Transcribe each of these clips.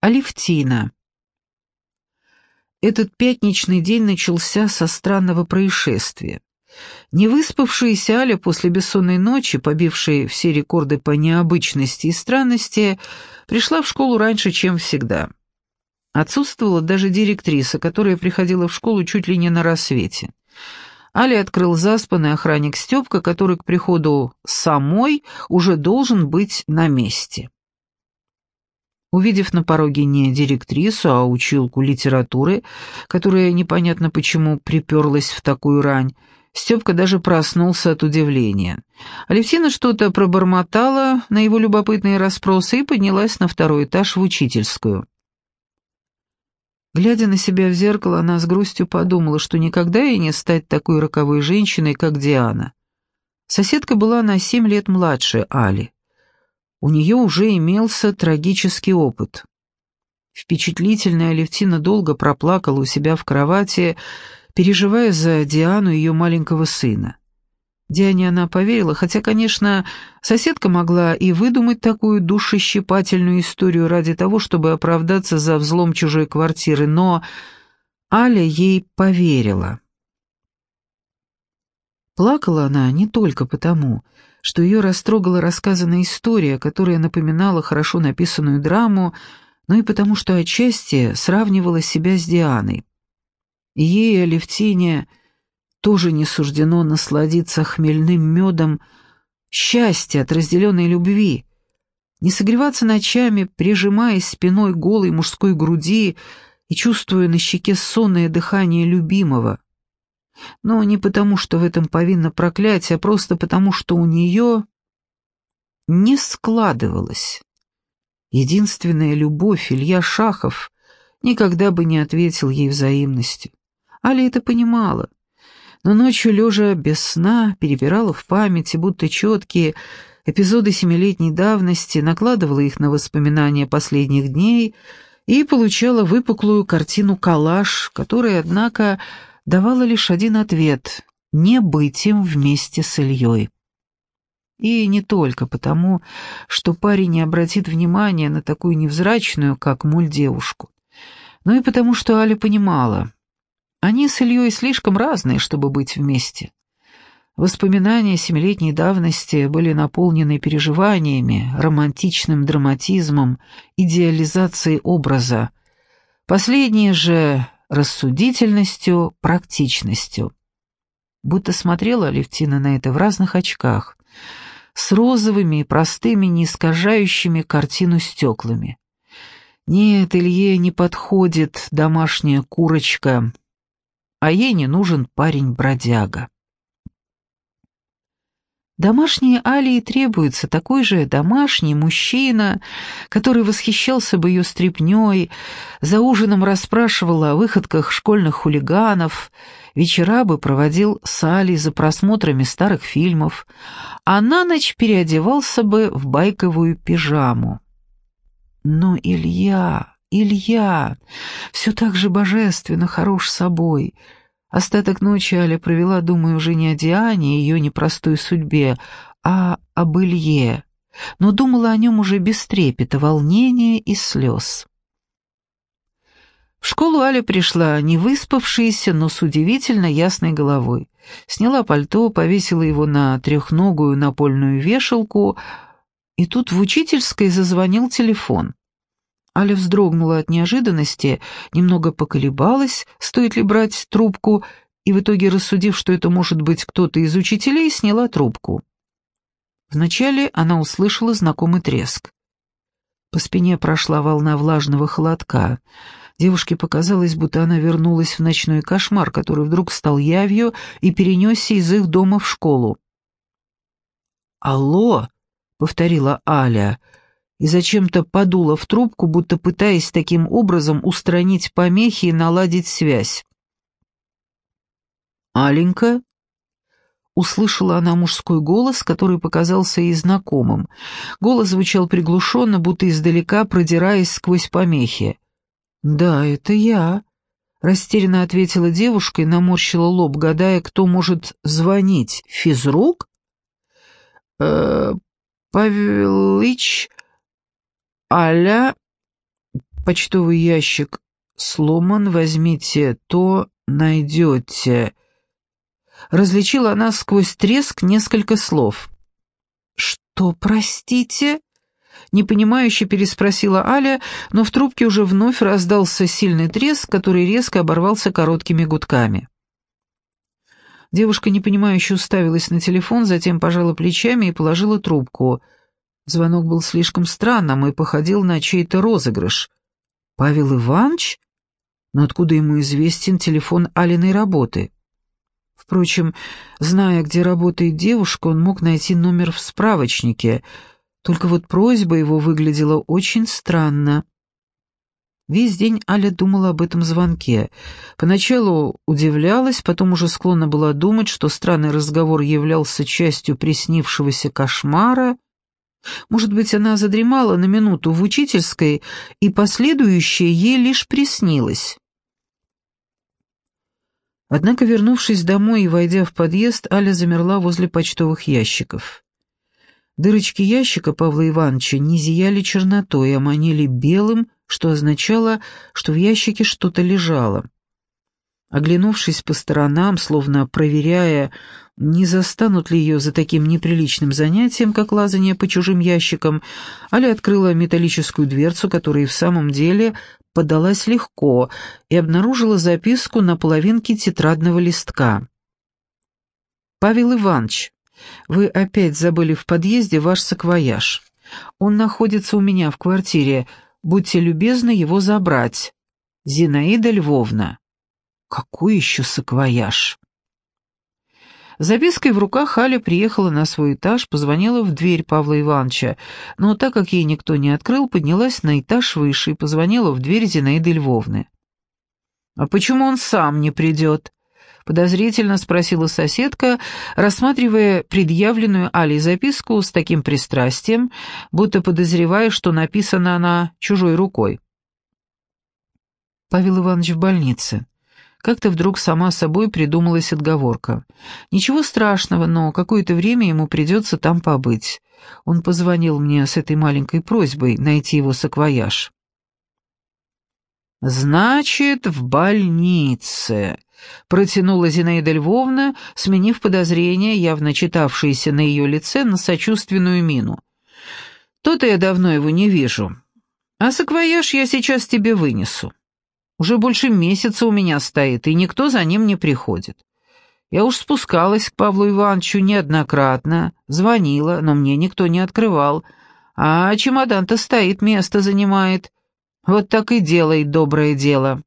Алевтина. Этот пятничный день начался со странного происшествия. Невыспавшаяся Аля после бессонной ночи, побившей все рекорды по необычности и странности, пришла в школу раньше, чем всегда. Отсутствовала даже директриса, которая приходила в школу чуть ли не на рассвете. Аля открыл заспанный охранник Степка, который к приходу самой уже должен быть на месте. Увидев на пороге не директрису, а училку литературы, которая непонятно почему приперлась в такую рань, Степка даже проснулся от удивления. Алевтина что-то пробормотала на его любопытные расспросы и поднялась на второй этаж в учительскую. Глядя на себя в зеркало, она с грустью подумала, что никогда ей не стать такой роковой женщиной, как Диана. Соседка была на семь лет младше Али у нее уже имелся трагический опыт. Впечатлительная Алевтина долго проплакала у себя в кровати, переживая за Диану и ее маленького сына. Диане она поверила, хотя, конечно, соседка могла и выдумать такую душещипательную историю ради того, чтобы оправдаться за взлом чужой квартиры, но Аля ей поверила. Плакала она не только потому, что ее растрогала рассказанная история, которая напоминала хорошо написанную драму, но и потому, что отчасти сравнивала себя с Дианой. Ей, Алевтине, тоже не суждено насладиться хмельным медом счастья от разделенной любви, не согреваться ночами, прижимаясь спиной голой мужской груди и чувствуя на щеке сонное дыхание любимого, но не потому, что в этом повинно проклятие, а просто потому, что у нее не складывалось. Единственная любовь, Илья Шахов, никогда бы не ответил ей взаимностью. Аля это понимала, но ночью, лежа без сна, перебирала в памяти, будто четкие эпизоды семилетней давности, накладывала их на воспоминания последних дней и получала выпуклую картину-коллаж, которая, однако, давала лишь один ответ — не быть им вместе с Ильей. И не только потому, что парень не обратит внимания на такую невзрачную, как муль, девушку, но и потому, что Аля понимала, они с Ильей слишком разные, чтобы быть вместе. Воспоминания семилетней давности были наполнены переживаниями, романтичным драматизмом, идеализацией образа. Последние же рассудительностью, практичностью. Будто смотрела Алевтина на это в разных очках, с розовыми и простыми, не искажающими картину стеклами. Нет, Илье не подходит домашняя курочка, а ей не нужен парень-бродяга. Домашней Алии требуется такой же домашний мужчина, который восхищался бы ее стряпней, за ужином расспрашивал о выходках школьных хулиганов, вечера бы проводил с Алей за просмотрами старых фильмов, а на ночь переодевался бы в байковую пижаму. Но Илья, Илья, все так же божественно хорош собой — Остаток ночи Аля провела, думая уже не о Диане и ее непростой судьбе, а об Илье, но думала о нем уже без трепета, волнения и слез. В школу Аля пришла не выспавшаяся, но с удивительно ясной головой. Сняла пальто, повесила его на трехногую напольную вешалку, и тут в учительской зазвонил телефон. Аля вздрогнула от неожиданности, немного поколебалась, стоит ли брать трубку, и в итоге, рассудив, что это может быть кто-то из учителей, сняла трубку. Вначале она услышала знакомый треск. По спине прошла волна влажного холодка. Девушке показалось, будто она вернулась в ночной кошмар, который вдруг стал явью и перенесся из их дома в школу. «Алло!» — повторила Аля — и зачем-то подула в трубку, будто пытаясь таким образом устранить помехи и наладить связь. «Аленька?» Услышала она мужской голос, который показался ей знакомым. Голос звучал приглушенно, будто издалека, продираясь сквозь помехи. «Да, это я», — растерянно ответила девушка и наморщила лоб, гадая, кто может звонить. «Физрук?» «Э, Павелыч...» Аля почтовый ящик сломан, возьмите то, найдете». Различила она сквозь треск несколько слов. «Что, простите?» Непонимающе переспросила Аля, но в трубке уже вновь раздался сильный треск, который резко оборвался короткими гудками. Девушка непонимающе уставилась на телефон, затем пожала плечами и положила трубку. Звонок был слишком странным и походил на чей-то розыгрыш. «Павел Иванович? Но откуда ему известен телефон Алиной работы?» Впрочем, зная, где работает девушка, он мог найти номер в справочнике — только вот просьба его выглядела очень странно. Весь день Аля думала об этом звонке. Поначалу удивлялась, потом уже склонна была думать, что странный разговор являлся частью приснившегося кошмара. Может быть, она задремала на минуту в учительской, и последующее ей лишь приснилось. Однако, вернувшись домой и войдя в подъезд, Аля замерла возле почтовых ящиков. Дырочки ящика Павла Ивановича не зияли чернотой, а манили белым, что означало, что в ящике что-то лежало. Оглянувшись по сторонам, словно проверяя, не застанут ли ее за таким неприличным занятием, как лазание по чужим ящикам, Аля открыла металлическую дверцу, которая в самом деле подалась легко, и обнаружила записку на половинке тетрадного листка. «Павел Иванович, вы опять забыли в подъезде ваш саквояж. Он находится у меня в квартире. Будьте любезны его забрать. Зинаида Львовна. Какой еще саквояж? Запиской в руках Аля приехала на свой этаж, позвонила в дверь Павла Ивановича, но так как ей никто не открыл, поднялась на этаж выше и позвонила в дверь Зинаиды Львовны. «А почему он сам не придет?» подозрительно спросила соседка, рассматривая предъявленную Али записку с таким пристрастием, будто подозревая, что написана она чужой рукой. Павел Иванович в больнице. Как-то вдруг сама собой придумалась отговорка. Ничего страшного, но какое-то время ему придется там побыть. Он позвонил мне с этой маленькой просьбой найти его саквояж. «Значит, в больнице», Протянула Зинаида Львовна, сменив подозрение, явно читавшееся на ее лице, на сочувственную мину. «То-то я давно его не вижу. А саквояж я сейчас тебе вынесу. Уже больше месяца у меня стоит, и никто за ним не приходит. Я уж спускалась к Павлу Ивановичу неоднократно, звонила, но мне никто не открывал. А чемодан-то стоит, место занимает. Вот так и делает доброе дело».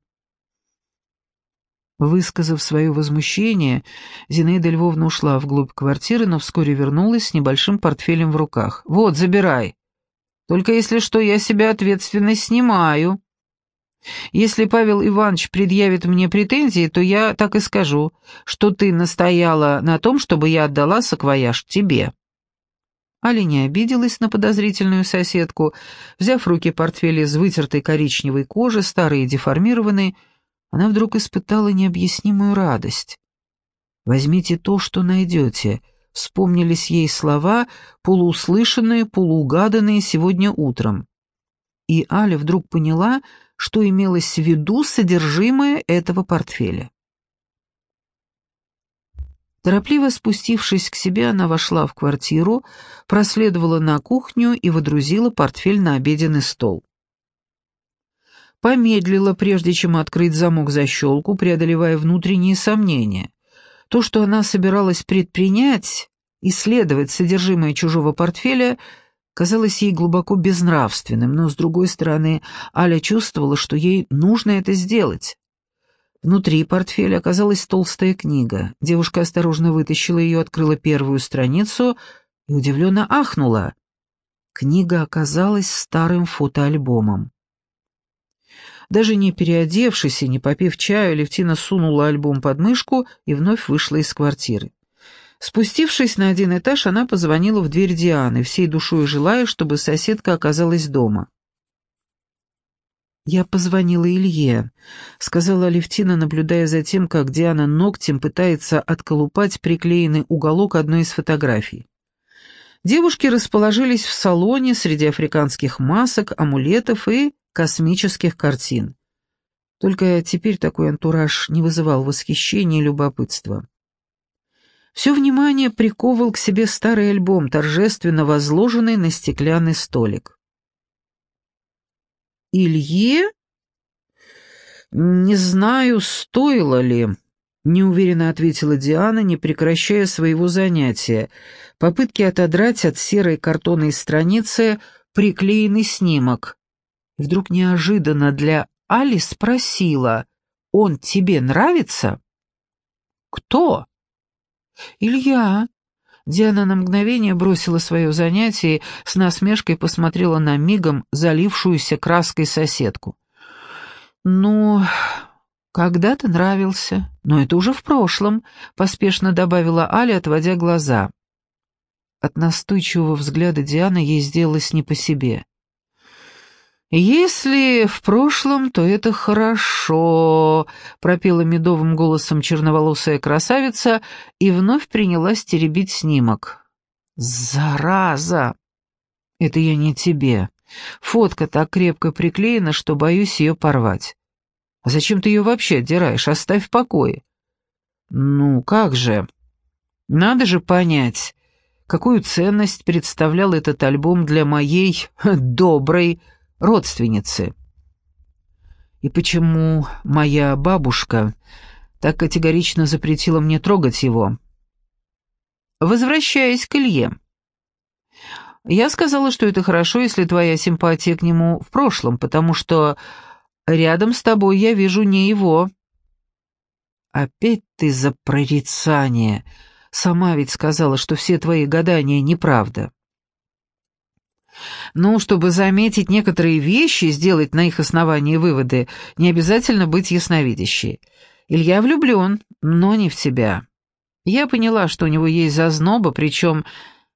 Высказав свое возмущение, Зинаида Львовна ушла вглубь квартиры, но вскоре вернулась с небольшим портфелем в руках. «Вот, забирай. Только если что, я себя ответственность снимаю. Если Павел Иванович предъявит мне претензии, то я так и скажу, что ты настояла на том, чтобы я отдала саквояж тебе». Аля не обиделась на подозрительную соседку, взяв в руки портфель из вытертой коричневой кожи, старый и деформированный, она вдруг испытала необъяснимую радость. «Возьмите то, что найдете», — вспомнились ей слова, полууслышанные, полуугаданные сегодня утром. И Аля вдруг поняла, что имелось в виду содержимое этого портфеля. Торопливо спустившись к себе, она вошла в квартиру, проследовала на кухню и водрузила портфель на обеденный стол помедлила, прежде чем открыть замок-защелку, преодолевая внутренние сомнения. То, что она собиралась предпринять, исследовать содержимое чужого портфеля, казалось ей глубоко безнравственным, но, с другой стороны, Аля чувствовала, что ей нужно это сделать. Внутри портфеля оказалась толстая книга. Девушка осторожно вытащила ее, открыла первую страницу и удивленно ахнула. Книга оказалась старым фотоальбомом. Даже не переодевшись и не попив чаю, Левтина сунула альбом под мышку и вновь вышла из квартиры. Спустившись на один этаж, она позвонила в дверь Дианы, всей душой желая, чтобы соседка оказалась дома. «Я позвонила Илье», — сказала Алевтина, наблюдая за тем, как Диана ногтем пытается отколупать приклеенный уголок одной из фотографий. Девушки расположились в салоне среди африканских масок, амулетов и космических картин. Только теперь такой антураж не вызывал восхищения и любопытства. Все внимание приковывал к себе старый альбом, торжественно возложенный на стеклянный столик. «Илье?» «Не знаю, стоило ли», — неуверенно ответила Диана, не прекращая своего занятия, попытки отодрать от серой картонной страницы приклеенный снимок. Вдруг неожиданно для Али спросила, «Он тебе нравится?» «Кто?» «Илья». Диана на мгновение бросила свое занятие и с насмешкой посмотрела на мигом залившуюся краской соседку. «Ну, когда-то нравился, но это уже в прошлом», — поспешно добавила Аля, отводя глаза. От настойчивого взгляда Дианы ей сделалось не по себе. «Если в прошлом, то это хорошо», — пропела медовым голосом черноволосая красавица и вновь принялась теребить снимок. «Зараза! Это я не тебе. Фотка так крепко приклеена, что боюсь ее порвать. А зачем ты ее вообще отдираешь? Оставь в покое». «Ну, как же? Надо же понять, какую ценность представлял этот альбом для моей доброй родственницы. И почему моя бабушка так категорично запретила мне трогать его? Возвращаясь к Илье. Я сказала, что это хорошо, если твоя симпатия к нему в прошлом, потому что рядом с тобой я вижу не его. Опять ты за прорицание. Сама ведь сказала, что все твои гадания неправда. Ну, чтобы заметить некоторые вещи, сделать на их основании выводы, не обязательно быть ясновидящей. Илья влюблен, но не в тебя. Я поняла, что у него есть зазноба, причем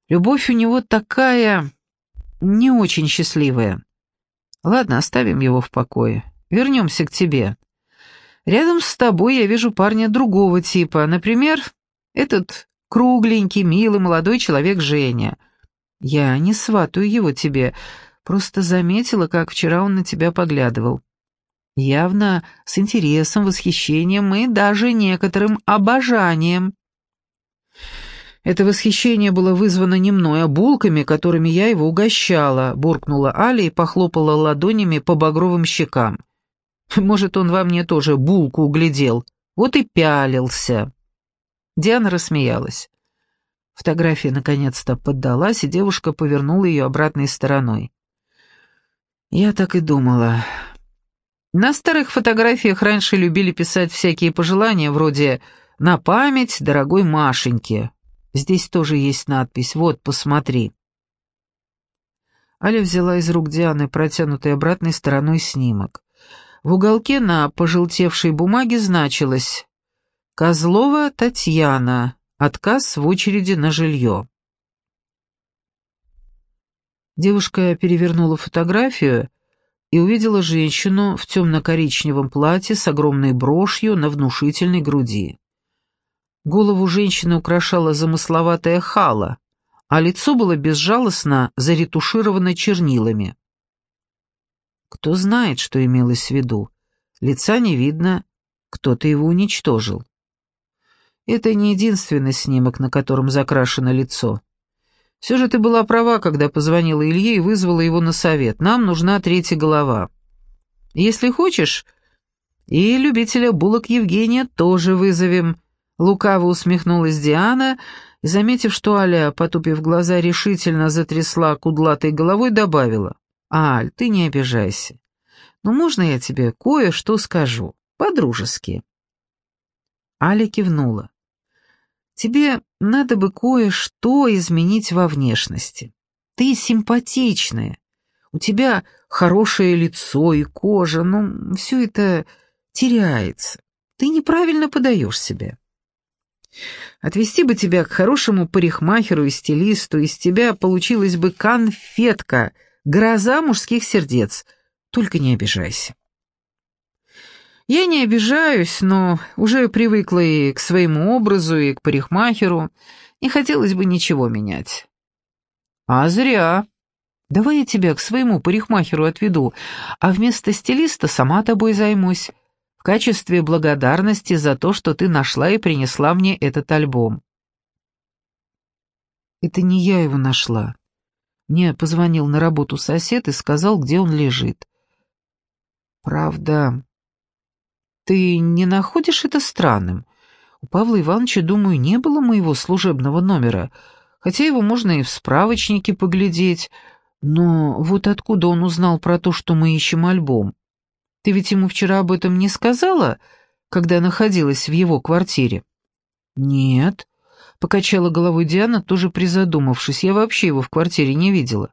любовь у него такая... не очень счастливая. Ладно, оставим его в покое. Вернемся к тебе. Рядом с тобой я вижу парня другого типа. Например, этот кругленький, милый молодой человек Женя — я не сватаю его тебе, просто заметила, как вчера он на тебя поглядывал. Явно с интересом, восхищением и даже некоторым обожанием. Это восхищение было вызвано не мной, а булками, которыми я его угощала, буркнула Аля и похлопала ладонями по багровым щекам. Может, он во мне тоже булку углядел, вот и пялился. Диана рассмеялась. Фотография наконец-то поддалась, и девушка повернула ее обратной стороной. Я так и думала. На старых фотографиях раньше любили писать всякие пожелания, вроде «На память, дорогой Машеньке». Здесь тоже есть надпись «Вот, посмотри». Аля взяла из рук Дианы протянутый обратной стороной снимок. В уголке на пожелтевшей бумаге значилось «Козлова Татьяна, Отказ в очереди на жилье. Девушка перевернула фотографию и увидела женщину в темно-коричневом платье с огромной брошью на внушительной груди. Голову женщины украшала замысловатая хала, а лицо было безжалостно заретушировано чернилами. Кто знает, что имелось в виду. Лица не видно, кто-то его уничтожил. Это не единственный снимок, на котором закрашено лицо. Все же ты была права, когда позвонила Илье и вызвала его на совет. Нам нужна третья голова. Если хочешь, и любителя булок Евгения тоже вызовем». Лукаво усмехнулась Диана и, заметив, что Аля, потупив глаза, решительно затрясла кудлатой головой, добавила. «Аль, ты не обижайся. Но можно я тебе кое-что скажу? По-дружески». Аля кивнула. Тебе надо бы кое-что изменить во внешности. Ты симпатичная, у тебя хорошее лицо и кожа, но все это теряется. Ты неправильно подаешь себя. Отвести бы тебя к хорошему парикмахеру и стилисту, из тебя получилась бы конфетка, гроза мужских сердец. Только не обижайся. Я не обижаюсь, но уже привыкла и к своему образу, и к парикмахеру. Не хотелось бы ничего менять. «А зря. Давай я тебя к своему парикмахеру отведу, а вместо стилиста сама тобой займусь, в качестве благодарности за то, что ты нашла и принесла мне этот альбом». «Это не я его нашла. Мне позвонил на работу сосед и сказал, где он лежит. Правда, ты не находишь это странным? У Павла Ивановича, думаю, не было моего служебного номера, хотя его можно и в справочнике поглядеть, но вот откуда он узнал про то, что мы ищем альбом? Ты ведь ему вчера об этом не сказала, когда находилась в его квартире? Нет, покачала головой Диана, тоже призадумавшись. Я вообще его в квартире не видела.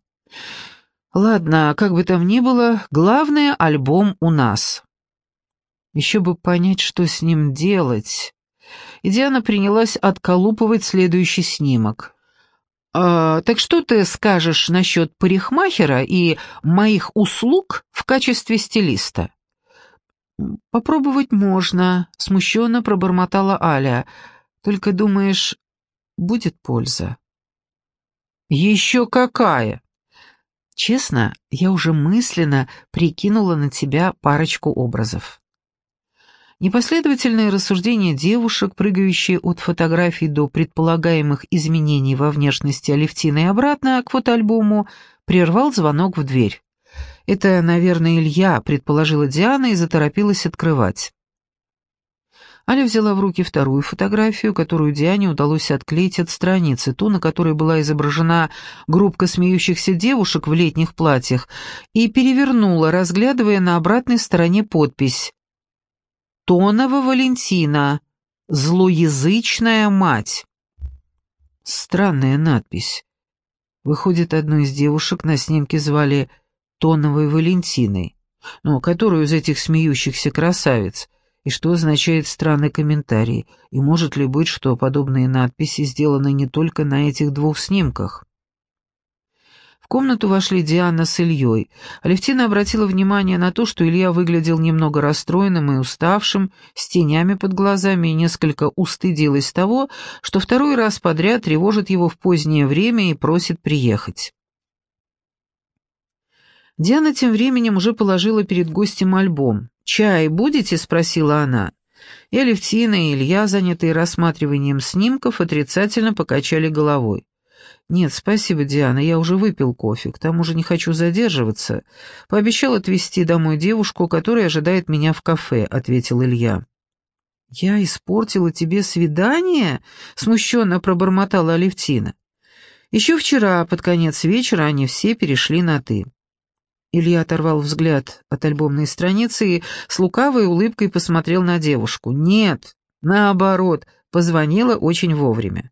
Ладно, как бы там ни было, главное, альбом у нас. Еще бы понять, что с ним делать. И Диана принялась отколупывать следующий снимок. «А, «Так что ты скажешь насчет парикмахера и моих услуг в качестве стилиста?» «Попробовать можно», — смущенно пробормотала Аля. «Только думаешь, будет польза?» «Еще какая!» Честно, я уже мысленно прикинула на тебя парочку образов. Непоследовательные рассуждения девушек, прыгающие от фотографий до предполагаемых изменений во внешности Алевтины и обратно к фотоальбому, прервал звонок в дверь. «Это, наверное, Илья», — предположила Диана и заторопилась открывать. Аля взяла в руки вторую фотографию, которую Диане удалось отклеить от страницы, ту, на которой была изображена группка смеющихся девушек в летних платьях, и перевернула, разглядывая на обратной стороне подпись «Тонова Валентина, злоязычная мать». Странная надпись. Выходит, одну из девушек на снимке звали Тоновой Валентиной, но которую из этих смеющихся красавиц — и что означает странный комментарий, и может ли быть, что подобные надписи сделаны не только на этих двух снимках. Комнату вошли Диана с Ильей. Алевтина обратила внимание на то, что Илья выглядел немного расстроенным и уставшим, с тенями под глазами, и несколько устыдилась того, что второй раз подряд тревожит его в позднее время и просит приехать. Диана тем временем уже положила перед гостем альбом. «Чай будете?» — спросила она. И Алевтина, и Илья, занятые рассматриванием снимков, отрицательно покачали головой. «Нет, спасибо, Диана, я уже выпил кофе, к тому же не хочу задерживаться. Пообещал отвезти домой девушку, которая ожидает меня в кафе», — ответил Илья. «Я испортила тебе свидание?» — смущенно пробормотала Алевтина. Еще вчера, под конец вечера, они все перешли на «ты». Илья оторвал взгляд от альбомной страницы и с лукавой улыбкой посмотрел на девушку. «Нет, наоборот, позвонила очень вовремя».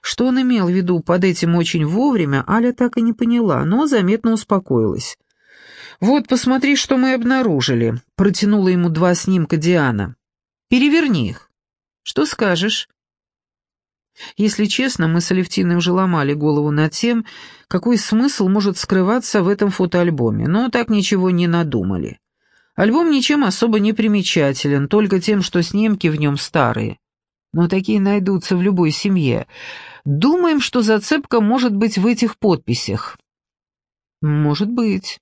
Что он имел в виду под этим «очень вовремя», Аля так и не поняла, но заметно успокоилась. «Вот, посмотри, что мы обнаружили», — протянула ему два снимка Диана. «Переверни их. Что скажешь?» Если честно, мы с Алевтиной уже ломали голову над тем, какой смысл может скрываться в этом фотоальбоме, но так ничего не надумали. Альбом ничем особо не примечателен, только тем, что снимки в нем старые. Но такие найдутся в любой семье. Думаем, что зацепка может быть в этих подписях. Может быть.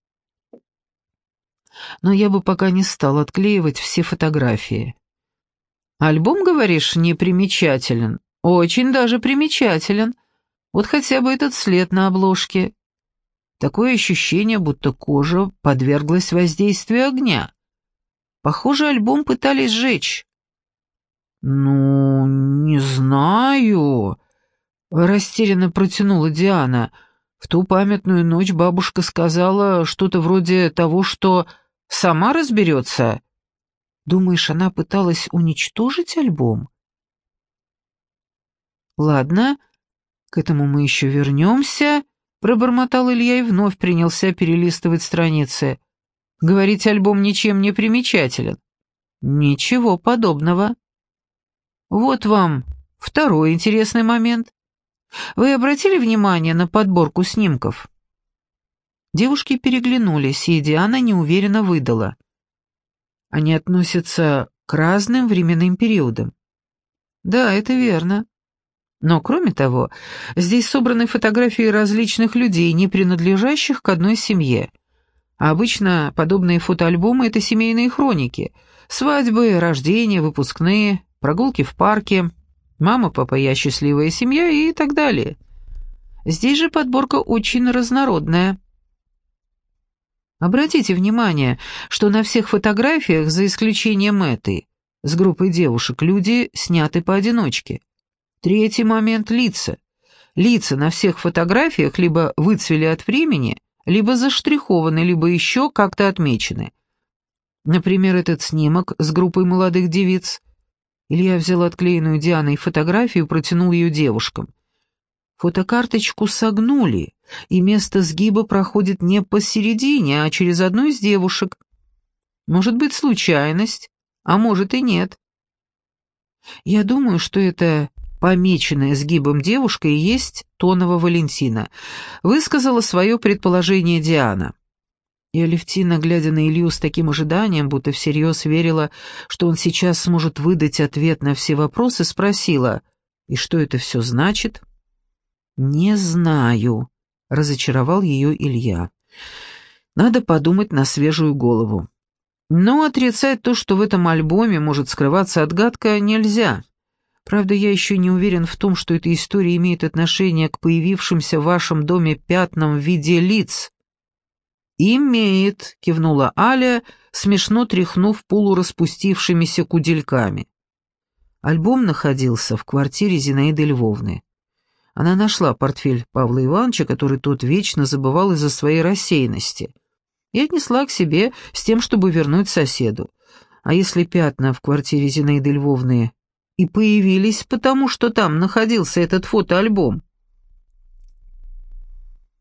Но я бы пока не стал отклеивать все фотографии. Альбом, говоришь, не примечателен? Очень даже примечателен. Вот хотя бы этот след на обложке. Такое ощущение, будто кожа подверглась воздействию огня. Похоже, альбом пытались сжечь. «Ну, не знаю», — растерянно протянула Диана. В ту памятную ночь бабушка сказала что-то вроде того, что «сама разберется». Думаешь, она пыталась уничтожить альбом? «Ладно, к этому мы еще вернемся», — пробормотал Илья и вновь принялся перелистывать страницы. «Говорить, альбом ничем не примечателен». «Ничего подобного». «Вот вам второй интересный момент. Вы обратили внимание на подборку снимков?» Девушки переглянулись, и Диана неуверенно выдала. Они относятся к разным временным периодам. «Да, это верно. Но, кроме того, здесь собраны фотографии различных людей, не принадлежащих к одной семье. А обычно подобные фотоальбомы — это семейные хроники. Свадьбы, рождения, выпускные, прогулки в парке, мама, папа, я счастливая семья и так далее. Здесь же подборка очень разнородная. Обратите внимание, что на всех фотографиях, за исключением этой, с группой девушек, люди сняты поодиночке. Третий момент — лица. Лица на всех фотографиях либо выцвели от времени, либо заштрихованы, либо еще как-то отмечены. Например, этот снимок с группой молодых девиц. Илья взял отклеенную Дианой фотографию и протянул ее девушкам. Фотокарточку согнули, и место сгиба проходит не посередине, а через одну из девушек. Может быть, случайность, а может и нет. Я думаю, что это помеченная сгибом девушка и есть Тонова Валентина, высказала свое предположение Диана. И Алевтина, глядя на Илью с таким ожиданием, будто всерьез верила, что он сейчас сможет выдать ответ на все вопросы, спросила, «И что это все значит?» «Не знаю», — разочаровал ее Илья. «Надо подумать на свежую голову». Но отрицать то, что в этом альбоме может скрываться отгадка, нельзя. Правда, я еще не уверен в том, что эта история имеет отношение к появившимся в вашем доме пятнам в виде лиц». «Имеет», — кивнула Аля, смешно тряхнув полураспустившимися кудельками. Альбом находился в квартире Зинаиды Львовны. Она нашла портфель Павла Ивановича, который тот вечно забывал из-за своей рассеянности, и отнесла к себе с тем, чтобы вернуть соседу. А если пятна в квартире Зинаиды Львовны и появились, потому что там находился этот фотоальбом.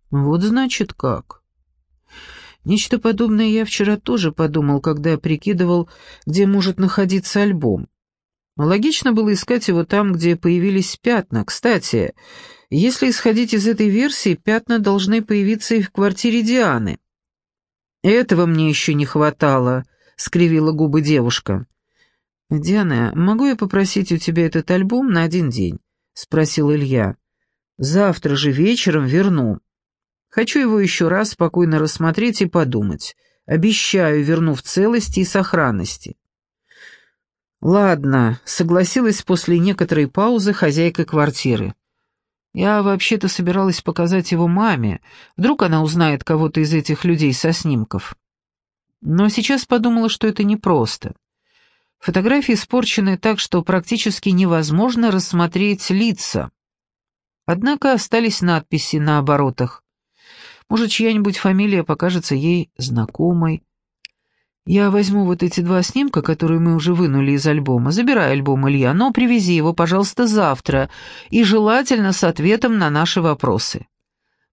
Вот значит как. Нечто подобное я вчера тоже подумал, когда прикидывал, где может находиться альбом. Логично было искать его там, где появились пятна. Кстати, если исходить из этой версии, пятна должны появиться и в квартире Дианы. «Этого мне еще не хватало», — скривила губы девушка. «Диана, могу я попросить у тебя этот альбом на один день?» — спросил Илья. «Завтра же вечером верну. Хочу его еще раз спокойно рассмотреть и подумать. Обещаю, верну в целости и сохранности». «Ладно», — согласилась после некоторой паузы хозяйка квартиры. «Я вообще-то собиралась показать его маме. Вдруг она узнает кого-то из этих людей со снимков. Но сейчас подумала, что это непросто. Фотографии испорчены так, что практически невозможно рассмотреть лица. Однако остались надписи на оборотах. Может, чья-нибудь фамилия покажется ей знакомой. Я возьму вот эти два снимка, которые мы уже вынули из альбома. Забирай альбом, Илья, но привези его, пожалуйста, завтра, и желательно с ответом на наши вопросы.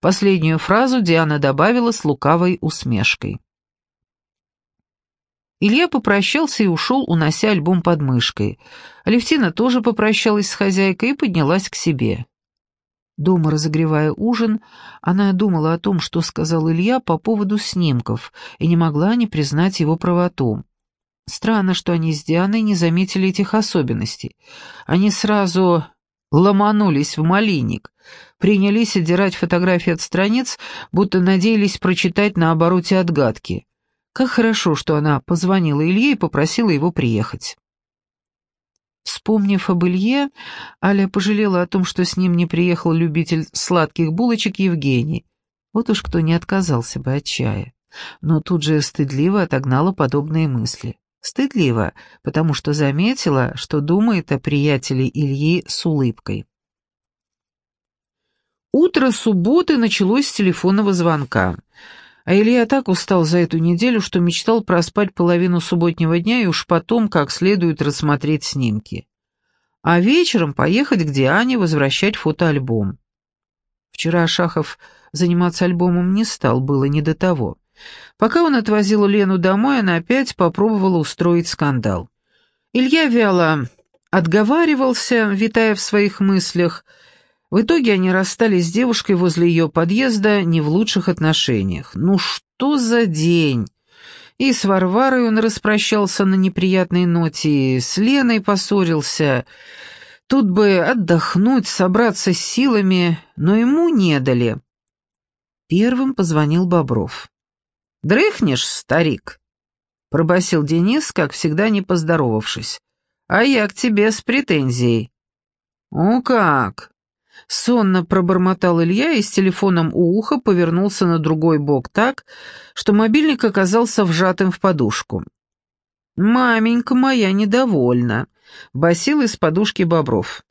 Последнюю фразу Диана добавила с лукавой усмешкой. Илья попрощался и ушел, унося альбом под мышкой. Алевтина тоже попрощалась с хозяйкой и поднялась к себе. Дома, разогревая ужин, она думала о том, что сказал Илья по поводу снимков, и не могла не признать его правоту. Странно, что они с Дианой не заметили этих особенностей. Они сразу ломанулись в малинник, принялись отдирать фотографии от страниц, будто надеялись прочитать на обороте отгадки. Как хорошо, что она позвонила Илье и попросила его приехать. Вспомнив об Илье, Аля пожалела о том, что с ним не приехал любитель сладких булочек Евгений. Вот уж кто не отказался бы от чая. Но тут же стыдливо отогнала подобные мысли. Стыдливо, потому что заметила, что думает о приятеле Ильи с улыбкой. Утро субботы началось с телефонного звонка. А Илья так устал за эту неделю, что мечтал проспать половину субботнего дня и уж потом как следует рассмотреть снимки. А вечером поехать к Диане возвращать фотоальбом. Вчера Шахов заниматься альбомом не стал, было не до того. Пока он отвозил Лену домой, она опять попробовала устроить скандал. Илья вяло отговаривался, витая в своих мыслях, в итоге они расстались с девушкой возле ее подъезда не в лучших отношениях. Ну что за день? И с Варварой он распрощался на неприятной ноте, с Леной поссорился. Тут бы отдохнуть, собраться с силами, но ему не дали. Первым позвонил Бобров. «Дрыхнешь, старик?» — пробасил Денис, как всегда не поздоровавшись. «А я к тебе с претензией». «О как!» Сонно пробормотал Илья и с телефоном у уха повернулся на другой бок так, что мобильник оказался вжатым в подушку. «Маменька моя недовольна», — басил из подушки Бобров.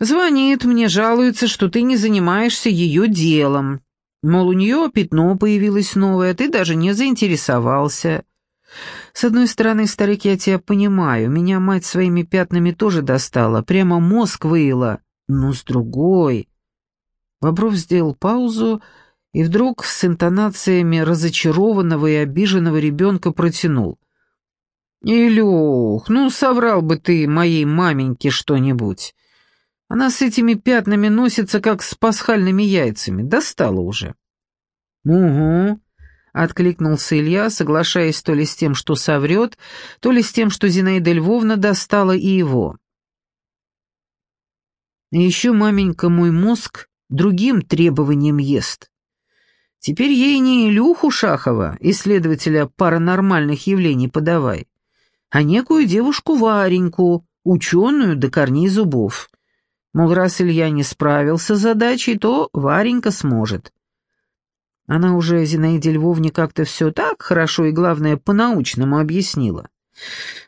«Звонит мне, жалуется, что ты не занимаешься ее делом. Мол, у нее пятно появилось новое, ты даже не заинтересовался». С одной стороны, старик, я тебя понимаю, меня мать своими пятнами тоже достала, прямо мозг выила. Но с другой... Бобров сделал паузу и вдруг с интонациями разочарованного и обиженного ребенка протянул. «Илюх, ну соврал бы ты моей маменьке что-нибудь. Она с этими пятнами носится, как с пасхальными яйцами. Достала уже». «Угу», — откликнулся Илья, соглашаясь то ли с тем, что соврет, то ли с тем, что Зинаида Львовна достала и его. И еще маменька мой мозг другим требованием ест. Теперь ей не Илюху Шахова, исследователя паранормальных явлений, подавай, а некую девушку Вареньку, ученую до корней зубов. Мол, раз Илья не справился с задачей, то Варенька сможет. Она уже Зинаиде Львовне как-то все так хорошо и, главное, по-научному объяснила.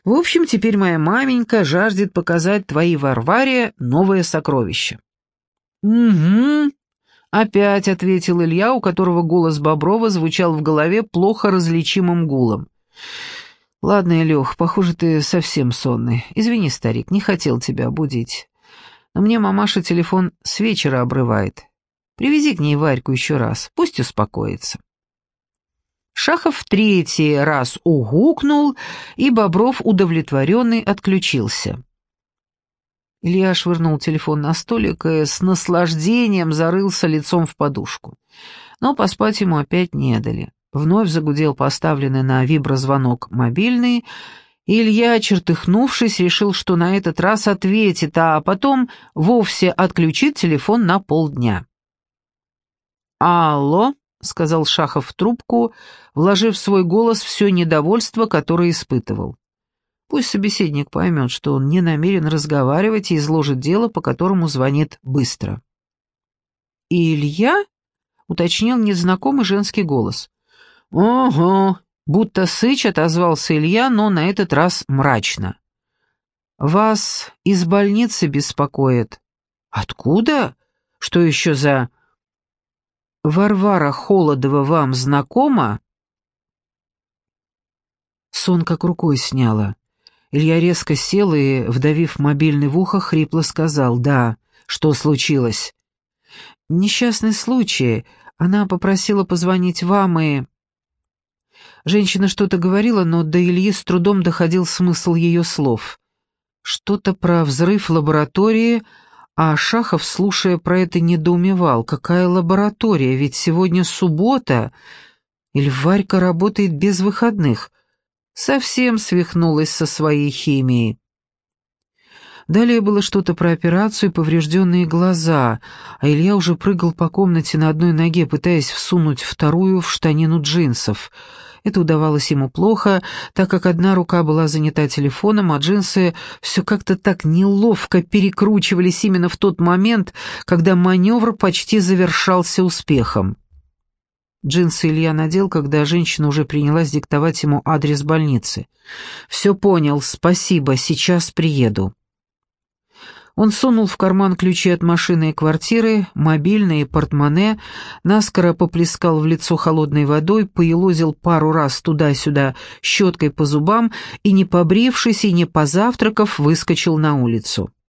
В общем, теперь моя маменька жаждет показать твоей Варваре новое сокровище». «Угу», — опять ответил Илья, у которого голос Боброва звучал в голове плохо различимым гулом. «Ладно, Илюх, похоже, ты совсем сонный. Извини, старик, не хотел тебя будить. Но мне мамаша телефон с вечера обрывает. Привези к ней Варьку еще раз, пусть успокоится». Шахов в третий раз угукнул, и Бобров, удовлетворенный, отключился. Илья швырнул телефон на столик и с наслаждением зарылся лицом в подушку. Но поспать ему опять не дали. Вновь загудел поставленный на виброзвонок мобильный, и Илья, чертыхнувшись, решил, что на этот раз ответит, а потом вовсе отключит телефон на полдня. «Алло?» — сказал Шахов в трубку, вложив в свой голос все недовольство, которое испытывал. Пусть собеседник поймет, что он не намерен разговаривать и изложит дело, по которому звонит быстро. «И Илья?» — уточнил незнакомый женский голос. «Ого!» — будто сыч отозвался Илья, но на этот раз мрачно. «Вас из больницы беспокоит». «Откуда? Что еще за...» Варвара Холодова вам знакома?» Сон как рукой сняла. Илья резко сел и, вдавив мобильный в ухо, хрипло сказал «Да, что случилось?» «Несчастный случай. Она попросила позвонить вам и...» Женщина что-то говорила, но до Ильи с трудом доходил смысл ее слов. Что-то про взрыв лаборатории, а Шахов, слушая про это, недоумевал. Какая лаборатория? Ведь сегодня суббота. Или Варька работает без выходных. Совсем свихнулась со своей химией. Далее было что-то про операцию и поврежденные глаза, а Илья уже прыгал по комнате на одной ноге, пытаясь всунуть вторую в штанину джинсов — это удавалось ему плохо, так как одна рука была занята телефоном, а джинсы все как-то так неловко перекручивались именно в тот момент, когда маневр почти завершался успехом. Джинсы Илья надел, когда женщина уже принялась диктовать ему адрес больницы. «Все понял, спасибо, сейчас приеду». Он сунул в карман ключи от машины и квартиры, мобильные, портмоне, наскоро поплескал в лицо холодной водой, поелозил пару раз туда-сюда щеткой по зубам и, не побрившись и не позавтракав, выскочил на улицу.